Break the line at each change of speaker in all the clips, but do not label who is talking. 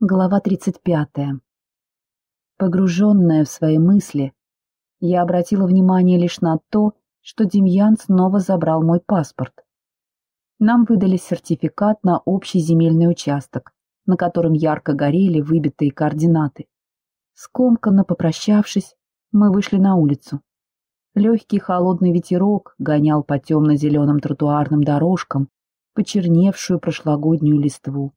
Глава 35. Погруженная в свои мысли, я обратила внимание лишь на то, что Демьян снова забрал мой паспорт. Нам выдали сертификат на общий земельный участок, на котором ярко горели выбитые координаты. Скомканно попрощавшись, мы вышли на улицу. Легкий холодный ветерок гонял по темно-зеленым тротуарным дорожкам почерневшую прошлогоднюю листву.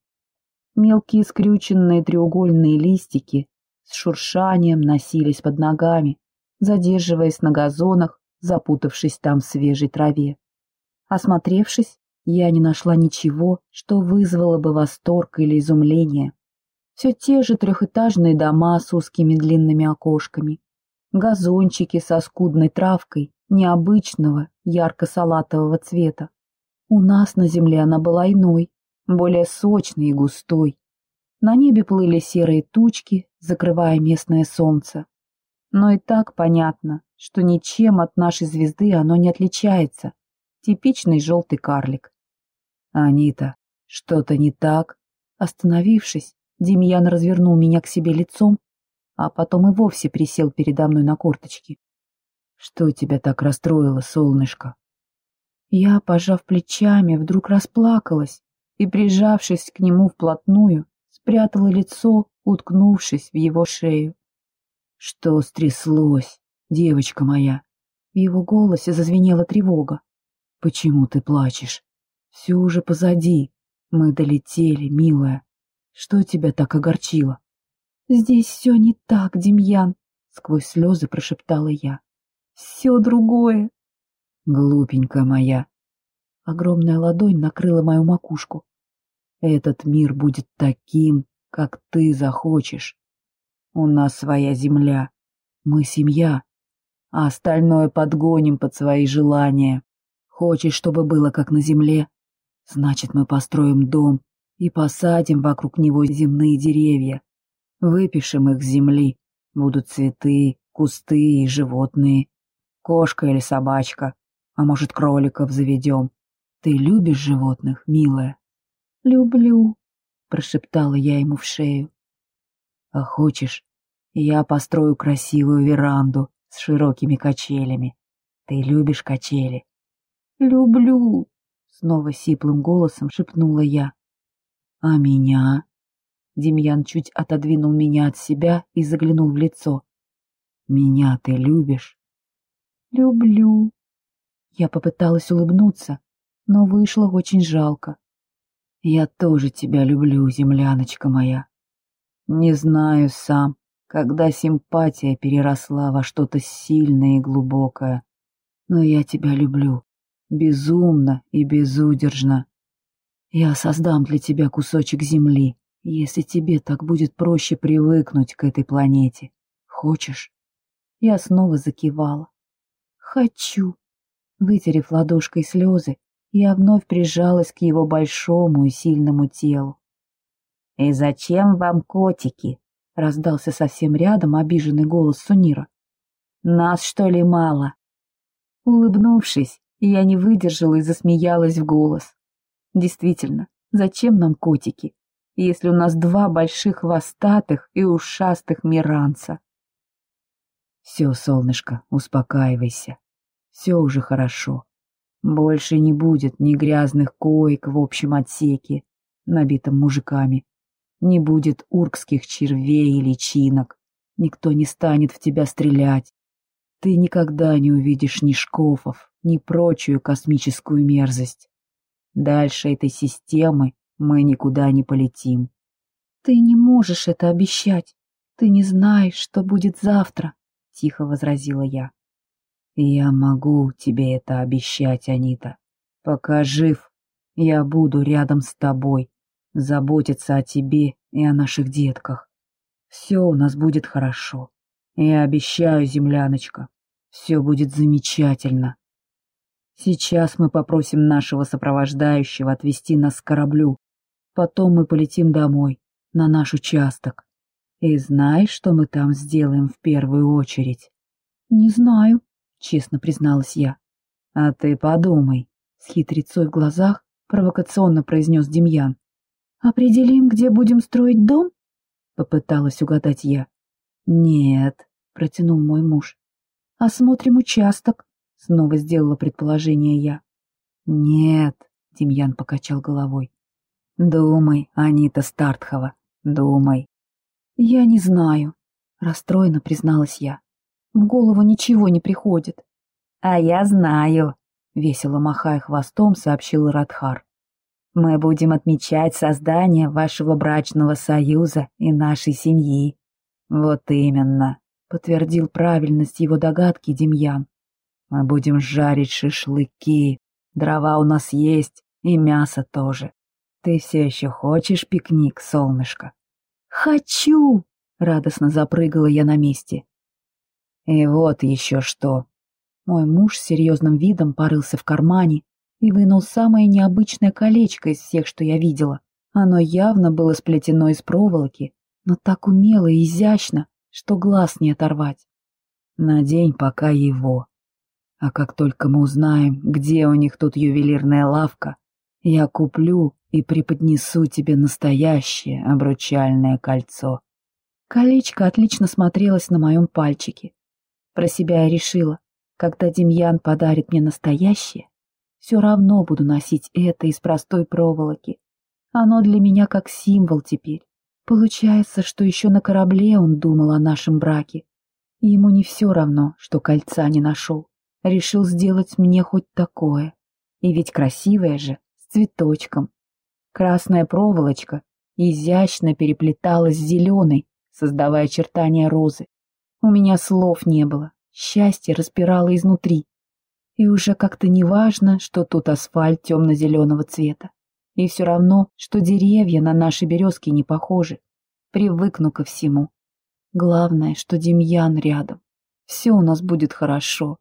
Мелкие скрюченные треугольные листики с шуршанием носились под ногами, задерживаясь на газонах, запутавшись там в свежей траве. Осмотревшись, я не нашла ничего, что вызвало бы восторг или изумление. Все те же трехэтажные дома с узкими длинными окошками, газончики со скудной травкой необычного ярко-салатового цвета. У нас на земле она была иной, более сочный и густой. На небе плыли серые тучки, закрывая местное солнце. Но и так понятно, что ничем от нашей звезды оно не отличается. Типичный желтый карлик. «Анита, что-то не так?» Остановившись, Демьян развернул меня к себе лицом, а потом и вовсе присел передо мной на корточки. «Что тебя так расстроило, солнышко?» Я, пожав плечами, вдруг расплакалась, и, прижавшись к нему вплотную, спрятала лицо, уткнувшись в его шею. «Что стряслось, девочка моя?» В его голосе зазвенела тревога. «Почему ты плачешь? Все уже позади. Мы долетели, милая. Что тебя так огорчило?» «Здесь все не так, Демьян», — сквозь слезы прошептала я. «Все другое». «Глупенькая моя». Огромная ладонь накрыла мою макушку. Этот мир будет таким, как ты захочешь. У нас своя земля, мы семья, а остальное подгоним под свои желания. Хочешь, чтобы было как на земле? Значит, мы построим дом и посадим вокруг него земные деревья. Выпишем их с земли. Будут цветы, кусты и животные. Кошка или собачка, а может, кроликов заведем. Ты любишь животных, милая? «Люблю», — прошептала я ему в шею. «А хочешь, я построю красивую веранду с широкими качелями. Ты любишь качели?» «Люблю», — снова сиплым голосом шепнула я. «А меня?» Демьян чуть отодвинул меня от себя и заглянул в лицо. «Меня ты любишь?» «Люблю». Я попыталась улыбнуться, но вышло очень жалко. Я тоже тебя люблю, земляночка моя. Не знаю сам, когда симпатия переросла во что-то сильное и глубокое, но я тебя люблю, безумно и безудержно. Я создам для тебя кусочек земли, если тебе так будет проще привыкнуть к этой планете. Хочешь? Я снова закивала. Хочу. Вытерев ладошкой слезы, я вновь прижалась к его большому и сильному телу. «И зачем вам котики?» — раздался совсем рядом обиженный голос Сунира. «Нас, что ли, мало?» Улыбнувшись, я не выдержала и засмеялась в голос. «Действительно, зачем нам котики, если у нас два больших хвостатых и ушастых миранца?» «Все, солнышко, успокаивайся. Все уже хорошо», больше не будет ни грязных коек в общем отсеке, набитом мужиками. Не будет уркских червей и личинок. Никто не станет в тебя стрелять. Ты никогда не увидишь ни шкофов, ни прочую космическую мерзость. Дальше этой системы мы никуда не полетим. Ты не можешь это обещать. Ты не знаешь, что будет завтра, — тихо возразила я. Я могу тебе это обещать, Анита. Пока жив, я буду рядом с тобой, заботиться о тебе и о наших детках. Все у нас будет хорошо. Я обещаю, земляночка, все будет замечательно. Сейчас мы попросим нашего сопровождающего отвезти нас к кораблю. Потом мы полетим домой, на наш участок. И знаешь, что мы там сделаем в первую очередь? Не знаю, — честно призналась я. «А ты подумай», — с хитрецой в глазах провокационно произнес Демьян. «Определим, где будем строить дом?» попыталась угадать я. Нет, протянул мой муж. Осмотрим участок, снова сделала предположение я. Нет, Демьян покачал головой. Думай, Анита Стартхова, думай. Я не знаю, расстроенно призналась я. В голову ничего не приходит. А я знаю, весело махая хвостом, сообщил Радхар. Мы будем отмечать создание вашего брачного союза и нашей семьи. Вот именно, подтвердил правильность его догадки Демьян. Мы будем жарить шашлыки, дрова у нас есть и мясо тоже. Ты все еще хочешь пикник, солнышко? Хочу! Радостно запрыгала я на месте. И вот еще что. Мой муж с серьезным видом порылся в кармане и вынул самое необычное колечко из всех, что я видела. Оно явно было сплетено из проволоки, но так умело и изящно, что глаз не оторвать. Надень пока его. А как только мы узнаем, где у них тут ювелирная лавка, я куплю и преподнесу тебе настоящее обручальное кольцо. Колечко отлично смотрелось на моем пальчике. Про себя я решила, когда Демьян подарит мне настоящее, все равно буду носить это из простой проволоки. Оно для меня как символ теперь. Получается, что еще на корабле он думал о нашем браке. Ему не все равно, что кольца не нашел. Решил сделать мне хоть такое. И ведь красивое же, с цветочком. Красная проволочка изящно переплеталась с зеленой, создавая очертания розы. У меня слов не было, счастье распирало изнутри. И уже как-то не важно, что тут асфальт темно-зеленого цвета. И все равно, что деревья на наши березки не похожи. Привыкну ко всему. Главное, что Демьян рядом. Все у нас будет хорошо.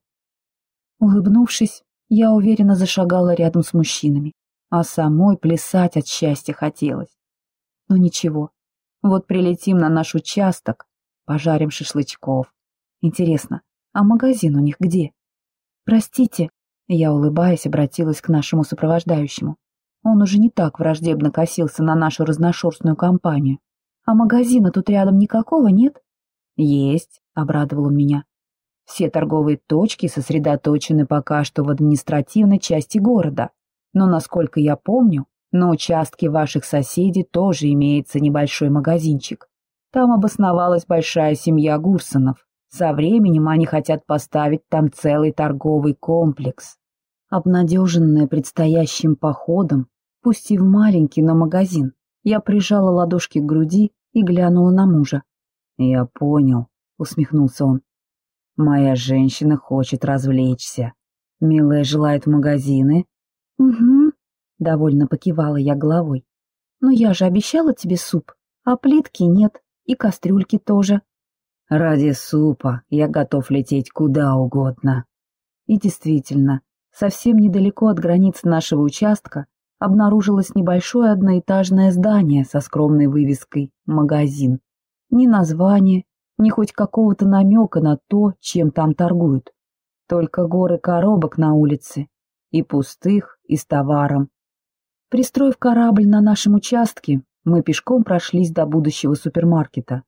Улыбнувшись, я уверенно зашагала рядом с мужчинами, а самой плясать от счастья хотелось. Но ничего, вот прилетим на наш участок, пожарим шашлычков. Интересно, а магазин у них где? «Простите», — я, улыбаясь, обратилась к нашему сопровождающему. Он уже не так враждебно косился на нашу разношерстную компанию. «А магазина тут рядом никакого нет?» «Есть», — обрадовал он меня. «Все торговые точки сосредоточены пока что в административной части города. Но, насколько я помню, на участке ваших соседей тоже имеется небольшой магазинчик. Там обосновалась большая семья Гурсонов. Со временем они хотят поставить там целый торговый комплекс. Обнадеженная предстоящим походом, пусть и в маленький, но магазин, я прижала ладошки к груди и глянула на мужа. «Я понял», — усмехнулся он. «Моя женщина хочет развлечься. Милая желает магазины?» «Угу», — довольно покивала я головой. «Но я же обещала тебе суп, а плитки нет, и кастрюльки тоже». Ради супа я готов лететь куда угодно. И действительно, совсем недалеко от границ нашего участка обнаружилось небольшое одноэтажное здание со скромной вывеской «Магазин». Ни названия, ни хоть какого-то намека на то, чем там торгуют. Только горы коробок на улице, и пустых, и с товаром. Пристроив корабль на нашем участке, мы пешком прошлись до будущего супермаркета.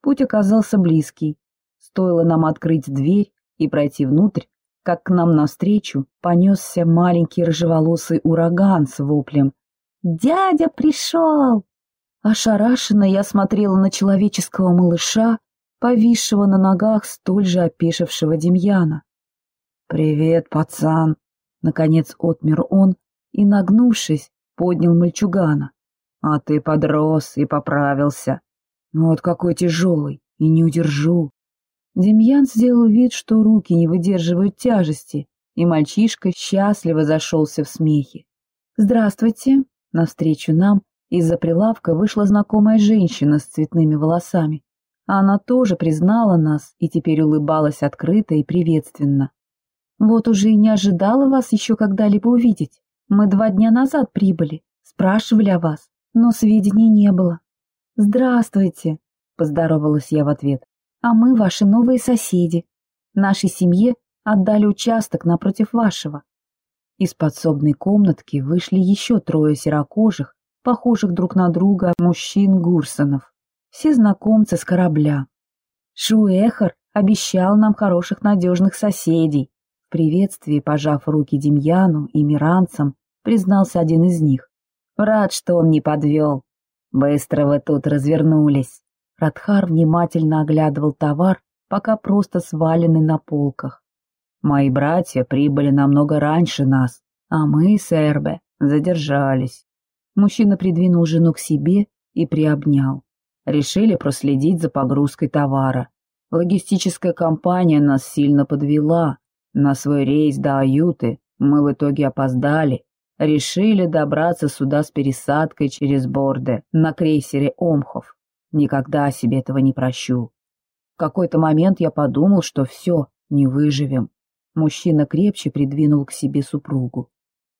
Путь оказался близкий. Стоило нам открыть дверь и пройти внутрь, как к нам навстречу понесся маленький рыжеволосый ураган с воплем. «Дядя пришел!» Ошарашенно я смотрела на человеческого малыша, повисшего на ногах столь же опешившего Демьяна. «Привет, пацан!» — наконец отмер он и, нагнувшись, поднял мальчугана. «А ты подрос и поправился. Вот какой тяжелый, и не удержу. Демьян сделал вид, что руки не выдерживают тяжести, и мальчишка счастливо зашелся в смехе. «Здравствуйте!» Навстречу нам из-за прилавка вышла знакомая женщина с цветными волосами. Она тоже признала нас и теперь улыбалась открыто и приветственно. «Вот уже и не ожидала вас еще когда-либо увидеть. Мы два дня назад прибыли, спрашивали о вас, но сведений не было. «Здравствуйте», — поздоровалась я в ответ. «А мы ваши новые соседи. Нашей семье отдали участок напротив вашего». Из подсобной комнатки вышли еще трое серокожих, похожих друг на друга мужчин Гурсонов. Все знакомцы с корабля. Шуэхар обещал нам хороших надежных соседей. В приветствии, пожав руки Демьяну и Миранцам, признался один из них. Рад, что он не подвел. Быстро вы тут развернулись. Радхар внимательно оглядывал товар, пока просто сваленный на полках. Мои братья прибыли намного раньше нас, а мы с Эрбе задержались. Мужчина придвинул жену к себе и приобнял. Решили проследить за погрузкой товара. Логистическая компания нас сильно подвела. На свой рейс до Аюты мы в итоге опоздали. Решили добраться сюда с пересадкой через борды на крейсере Омхов. Никогда себе этого не прощу. В какой-то момент я подумал, что все, не выживем. Мужчина крепче придвинул к себе супругу.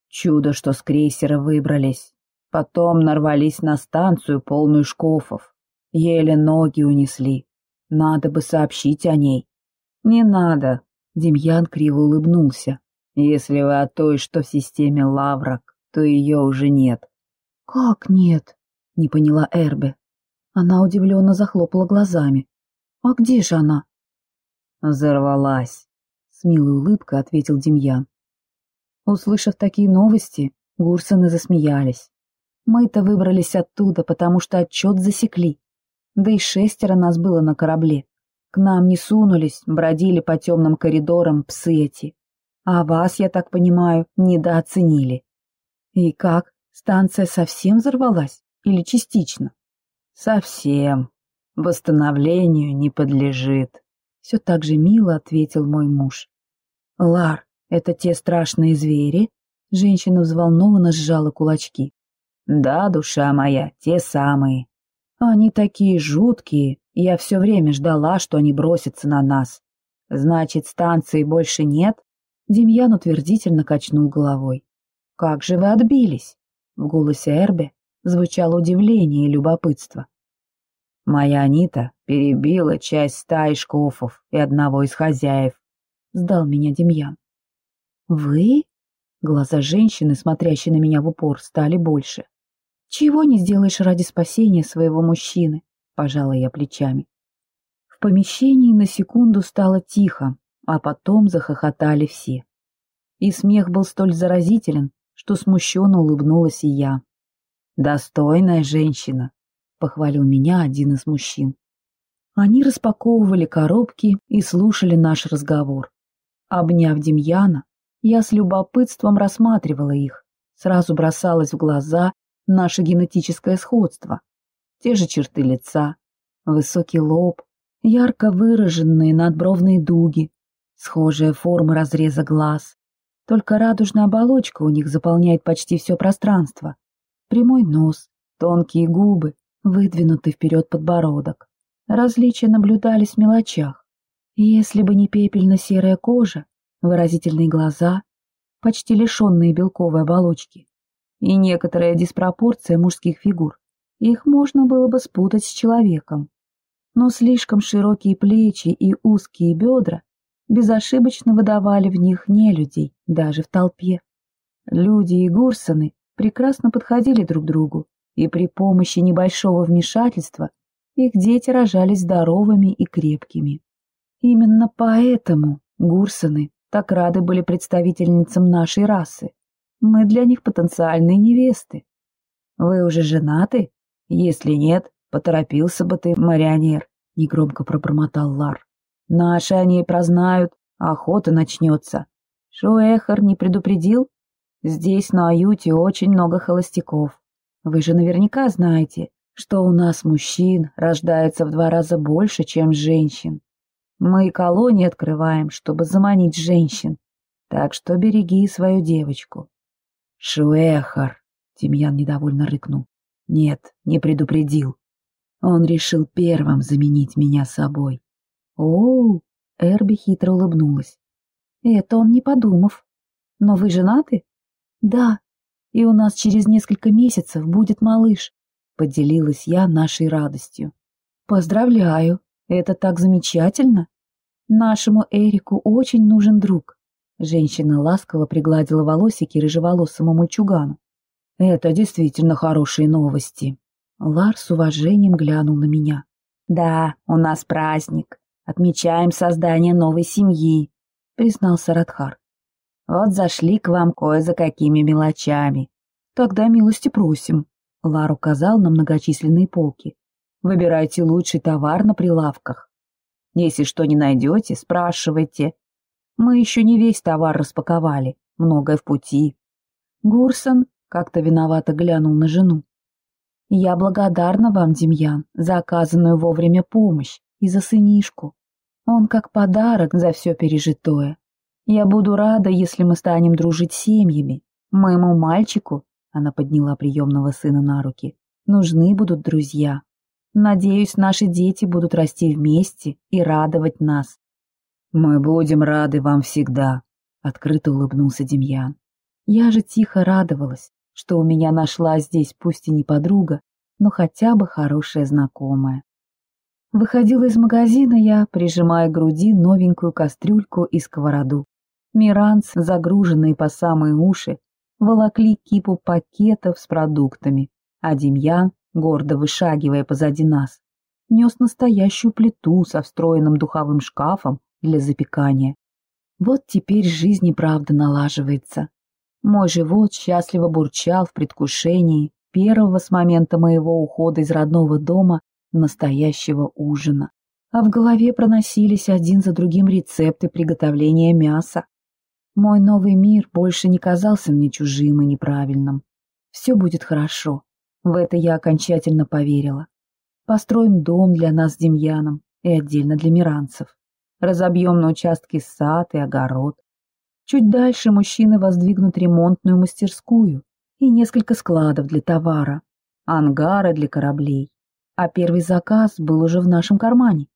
Чудо, что с крейсера выбрались. Потом нарвались на станцию, полную шкафов. Еле ноги унесли. Надо бы сообщить о ней. Не надо. Демьян криво улыбнулся. Если вы о той, что в системе Лаврак, то ее уже нет. Как нет? Не поняла Эрбе. Она удивленно захлопала глазами. «А где же она?» «Взорвалась», — с милой улыбкой ответил Демьян. Услышав такие новости, Гурсоны засмеялись. Мы-то выбрались оттуда, потому что отчет засекли. Да и шестеро нас было на корабле. К нам не сунулись, бродили по темным коридорам псы эти. А вас, я так понимаю, недооценили. И как, станция совсем взорвалась или частично? Совсем. Восстановлению не подлежит. Все так же мило ответил мой муж. Лар, это те страшные звери? Женщина взволнованно сжала кулачки. Да, душа моя, те самые. Они такие жуткие, я все время ждала, что они бросятся на нас. Значит, станции больше нет? Демьян утвердительно качнул головой. Как же вы отбились? В голосе Эрбе звучало удивление и любопытство. Моя Анита перебила часть стаи шкофов и одного из хозяев. Сдал меня Демьян. Вы? Глаза женщины, смотрящей на меня в упор, стали больше. Чего не сделаешь ради спасения своего мужчины? Пожала я плечами. В помещении на секунду стало тихо, а потом захохотали все. И смех был столь заразителен, что смущенно улыбнулась и я. «Достойная женщина», — похвалил меня один из мужчин. Они распаковывали коробки и слушали наш разговор. Обняв Демьяна, я с любопытством рассматривала их. Сразу бросалось в глаза наше генетическое сходство. Те же черты лица, высокий лоб, ярко выраженные надбровные дуги, схожая форма разреза глаз. Только радужная оболочка у них заполняет почти все пространство, Прямой нос, тонкие губы, выдвинутый вперед подбородок. Различия наблюдались в мелочах. Если бы не пепельно-серая кожа, выразительные глаза, почти лишенные белковой оболочки, и некоторая диспропорция мужских фигур, их можно было бы спутать с человеком. Но слишком широкие плечи и узкие бедра безошибочно выдавали в них не людей, даже в толпе. Люди и гурсоны прекрасно подходили друг другу, и при помощи небольшого вмешательства их дети рожались здоровыми и крепкими. Именно поэтому гурсоны так рады были представительницам нашей расы. Мы для них потенциальные невесты. Вы уже женаты? Если нет, поторопился бы ты, марионер, — негромко пробормотал Лар. Наши о ней прознают, а охота начнется. Шуэхар не предупредил? Здесь, на Аюте, очень много холостяков. Вы же наверняка знаете, что у нас мужчин рождается в два раза больше, чем женщин. Мы колонии открываем, чтобы заманить женщин. Так что береги свою девочку. Шуэхар, Тимьян недовольно рыкнул. Нет, не предупредил. Он решил первым заменить меня собой. О, Эрби хитро улыбнулась. Это он не подумав. Но вы женаты? «Да, и у нас через несколько месяцев будет малыш», — поделилась я нашей радостью. «Поздравляю, это так замечательно! Нашему Эрику очень нужен друг». Женщина ласково пригладила волосики рыжеволосому мальчугану. «Это действительно хорошие новости». Лар с уважением глянул на меня. «Да, у нас праздник. Отмечаем создание новой семьи», — признался Радхар. «Вот зашли к вам кое за какими мелочами. Тогда милости просим», — Лар указал на многочисленные полки. «Выбирайте лучший товар на прилавках. Если что не найдете, спрашивайте. Мы еще не весь товар распаковали, многое в пути». Гурсон как-то виновато глянул на жену. «Я благодарна вам, Демьян, за оказанную вовремя помощь и за сынишку. Он как подарок за все пережитое. Я буду рада, если мы станем дружить семьями. Моему мальчику, она подняла приемного сына на руки, нужны будут друзья. Надеюсь, наши дети будут расти вместе и радовать нас. Мы будем рады вам всегда, открыто улыбнулся Демьян. Я же тихо радовалась, что у меня нашла здесь пусть и не подруга, но хотя бы хорошая знакомая. Выходила из магазина я, прижимая к груди новенькую кастрюльку и сковороду. Миранц, загруженные по самые уши, волокли кипу пакетов с продуктами, а Демьян, гордо вышагивая позади нас, нес настоящую плиту со встроенным духовым шкафом для запекания. Вот теперь жизнь и правда налаживается. Мой живот счастливо бурчал в предвкушении первого с момента моего ухода из родного дома настоящего ужина. А в голове проносились один за другим рецепты приготовления мяса. Мой новый мир больше не казался мне чужим и неправильным. Все будет хорошо. В это я окончательно поверила. Построим дом для нас с Демьяном и отдельно для миранцев. Разобьем на участке сад и огород. Чуть дальше мужчины воздвигнут ремонтную мастерскую и несколько складов для товара, ангары для кораблей. А первый заказ был уже в нашем кармане.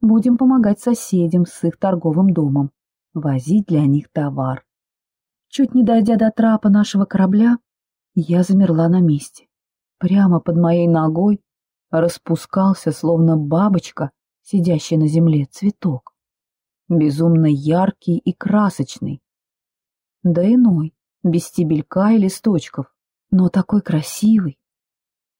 Будем помогать соседям с их торговым домом, возить для них товар. Чуть не дойдя до трапа нашего корабля, я замерла на месте. Прямо под моей ногой распускался, словно бабочка, сидящая на земле, цветок. Безумно яркий и красочный, да иной, без стебелька и листочков, но такой красивый.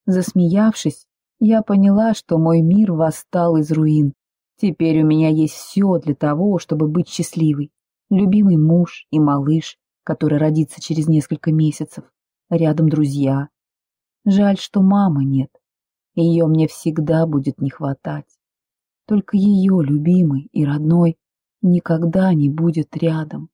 Засмеявшись, я поняла, что мой мир восстал из руин. Теперь у меня есть все для того, чтобы быть счастливой. Любимый муж и малыш, который родится через несколько месяцев. Рядом друзья. Жаль, что мамы нет. Ее мне всегда будет не хватать. Только ее, любимый и родной, никогда не будет рядом.